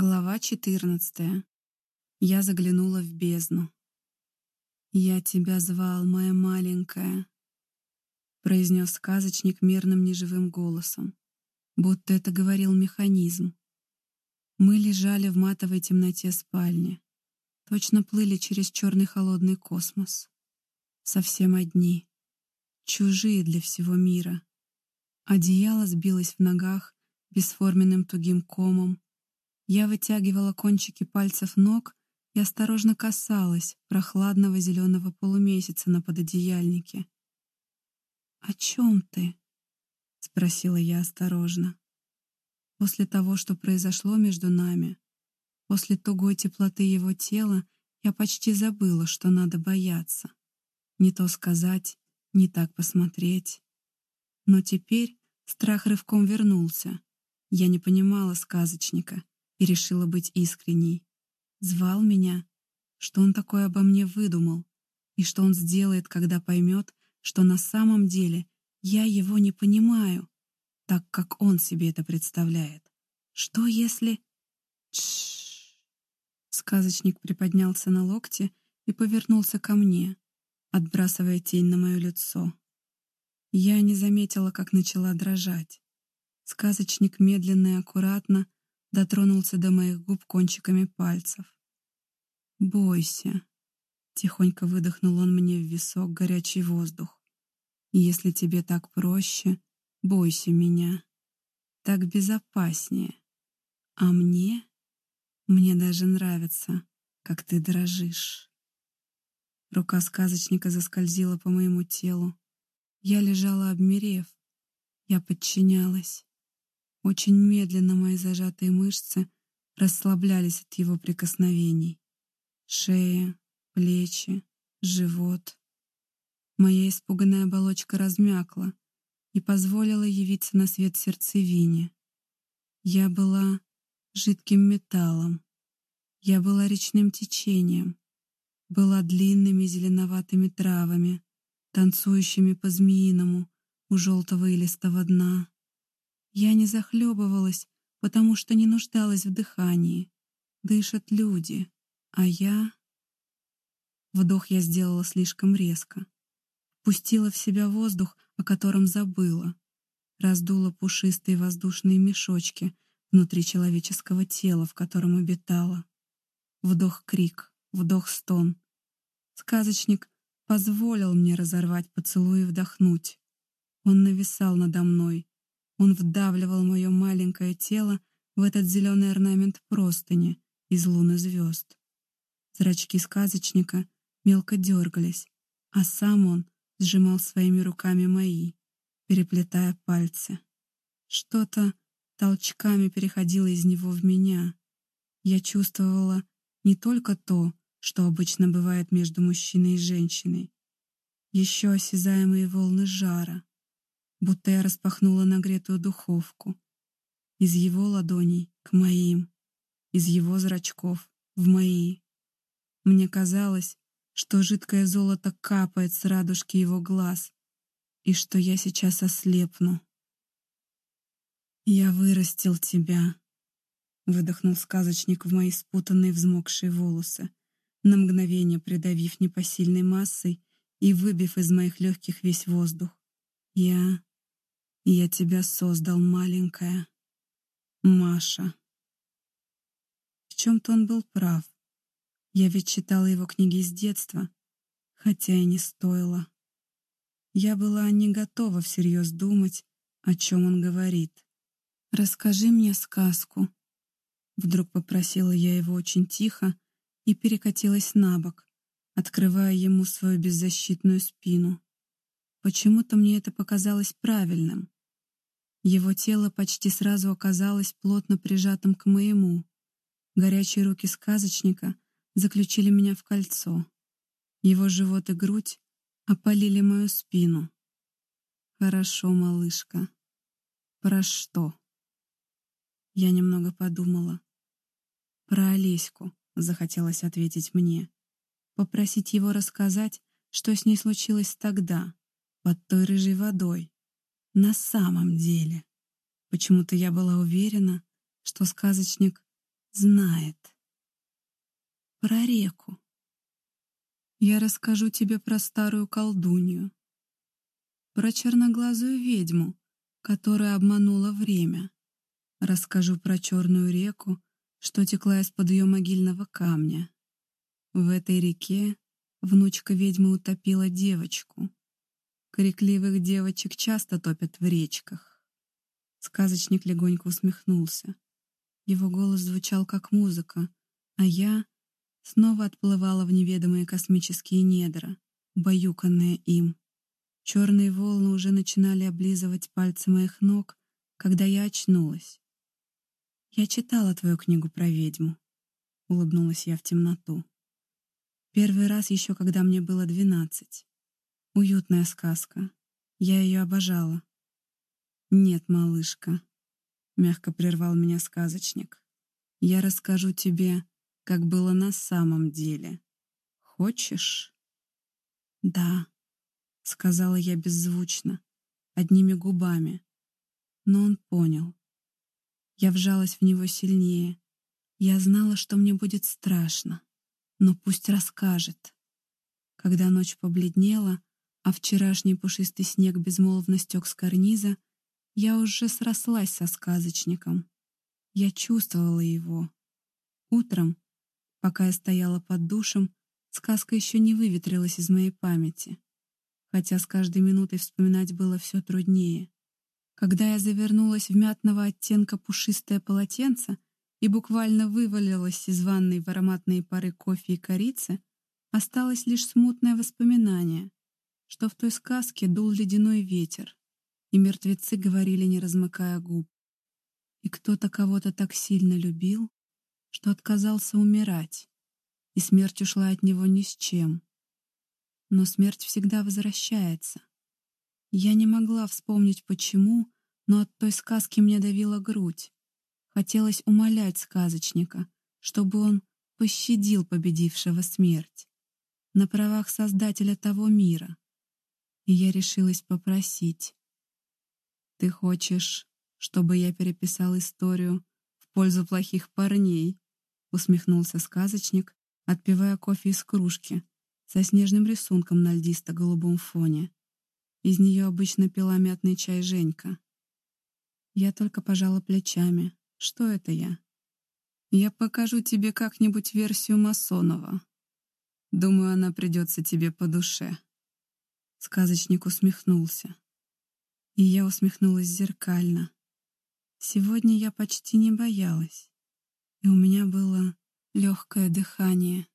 Глава 14. Я заглянула в бездну. «Я тебя звал, моя маленькая», — произнес сказочник мирным неживым голосом, будто это говорил механизм. Мы лежали в матовой темноте спальни, точно плыли через черный холодный космос. Совсем одни, чужие для всего мира. Одеяло сбилось в ногах бесформенным тугим комом, я вытягивала кончики пальцев ног и осторожно касалась прохладного зеленого полумесяца на пододеяльнике. «О чем ты?» — спросила я осторожно. После того, что произошло между нами, после тугой теплоты его тела, я почти забыла, что надо бояться. Не то сказать, не так посмотреть. Но теперь страх рывком вернулся. Я не понимала сказочника и решила быть искренней. Звал меня, что он такое обо мне выдумал, и что он сделает, когда поймет, что на самом деле я его не понимаю, так как он себе это представляет. Что если... Тш. Сказочник приподнялся на локте и повернулся ко мне, отбрасывая тень на мое лицо. Я не заметила, как начала дрожать. Сказочник медленно и аккуратно дотронулся до моих губ кончиками пальцев. «Бойся», — тихонько выдохнул он мне в висок горячий воздух. «Если тебе так проще, бойся меня. Так безопаснее. А мне? Мне даже нравится, как ты дрожишь». Рука сказочника заскользила по моему телу. Я лежала, обмерев. Я подчинялась. Очень медленно мои зажатые мышцы расслаблялись от его прикосновений. Шея, плечи, живот. Моя испуганная оболочка размякла и позволила явиться на свет сердцевине. Я была жидким металлом. Я была речным течением. Была длинными зеленоватыми травами, танцующими по-змеиному у желтого илистого дна. Я не захлебывалась, потому что не нуждалась в дыхании. Дышат люди, а я... Вдох я сделала слишком резко. Пустила в себя воздух, о котором забыла. Раздула пушистые воздушные мешочки внутри человеческого тела, в котором обитала. Вдох-крик, вдох-стон. Сказочник позволил мне разорвать поцелуй и вдохнуть. Он нависал надо мной, он вдавливал мое маленькое тело в этот зеленый орнамент простыни из лун и звезд. Зрачки сказочника мелко дергались, а сам он сжимал своими руками мои, переплетая пальцы. Что-то толчками переходило из него в меня. Я чувствовала не только то, что обычно бывает между мужчиной и женщиной, еще осязаемые волны жара, будто я распахнула нагретую духовку. Из его ладоней к моим, из его зрачков в мои. Мне казалось, что жидкое золото капает с радужки его глаз, и что я сейчас ослепну. «Я вырастил тебя», — выдохнул сказочник в мои спутанные взмокшие волосы, на мгновение придавив непосильной массой и выбив из моих легких весь воздух. «Я я тебя создал, маленькая. Маша. В чем-то он был прав. Я ведь читала его книги с детства, хотя и не стоило. Я была не готова всерьез думать, о чем он говорит. «Расскажи мне сказку», — вдруг попросила я его очень тихо и перекатилась на бок, открывая ему свою беззащитную спину. Почему-то мне это показалось правильным. Его тело почти сразу оказалось плотно прижатым к моему. Горячие руки сказочника заключили меня в кольцо. Его живот и грудь опалили мою спину. «Хорошо, малышка. Про что?» Я немного подумала. «Про Олеську», — захотелось ответить мне. Попросить его рассказать, что с ней случилось тогда, под той рыжей водой. На самом деле. Почему-то я была уверена, что сказочник знает. Про реку. Я расскажу тебе про старую колдунью, про черноглазую ведьму, которая обманула время. Расскажу про черную реку, что текла из-под ее могильного камня. В этой реке внучка ведьмы утопила девочку. Крикливых девочек часто топят в речках. Сказочник легонько усмехнулся. Его голос звучал как музыка, а я снова отплывала в неведомые космические недра, баюканные им. Черные волны уже начинали облизывать пальцы моих ног, когда я очнулась. «Я читала твою книгу про ведьму», — улыбнулась я в темноту. Первый раз еще, когда мне было двенадцать. Уютная сказка. Я ее обожала. «Нет, малышка», — мягко прервал меня сказочник. «Я расскажу тебе, как было на самом деле. Хочешь?» «Да», — сказала я беззвучно, одними губами. Но он понял. Я вжалась в него сильнее. Я знала, что мне будет страшно, но пусть расскажет. Когда ночь побледнела, а вчерашний пушистый снег безмолвно стек с карниза, я уже срослась со сказочником. Я чувствовала его. Утром, пока я стояла под душем, сказка еще не выветрилась из моей памяти, хотя с каждой минутой вспоминать было все труднее. Когда я завернулась в мятного оттенка пушистое полотенце и буквально вывалилась из ванной в ароматные пары кофе и корицы, осталось лишь смутное воспоминание, что в той сказке дул ледяной ветер, и мертвецы говорили, не размыкая губ. И кто-то кого-то так сильно любил, что отказался умирать, и смерть ушла от него ни с чем. Но смерть всегда возвращается. Я не могла вспомнить, почему, но от той сказки мне давила грудь. Хотелось умолять сказочника, чтобы он пощадил победившего смерть на правах создателя того мира и я решилась попросить. «Ты хочешь, чтобы я переписал историю в пользу плохих парней?» — усмехнулся сказочник, отпивая кофе из кружки со снежным рисунком на льдисто-голубом фоне. Из нее обычно пила мятный чай Женька. Я только пожала плечами. Что это я? Я покажу тебе как-нибудь версию Масонова. Думаю, она придется тебе по душе. Сказочник усмехнулся. И я усмехнулась зеркально. Сегодня я почти не боялась, и у меня было легкое дыхание.